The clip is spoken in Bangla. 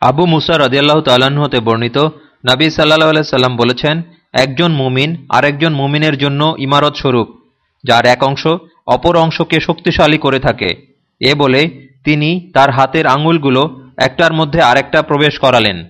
আবু মুসা রদিয়াল্লাহ হতে বর্ণিত, নবী সাল্লাহ সাল্লাম বলেছেন, একজন মুমিন আরেকজন মুমিনের জন্য ইমারত স্বরূপ, যার এক অংশ অপর অংশকে শক্তিশালী করে থাকে। এ বলে তিনি তার হাতের আঙুলগুলো একটার মধ্যে আরেকটা প্রবেশ করালেন।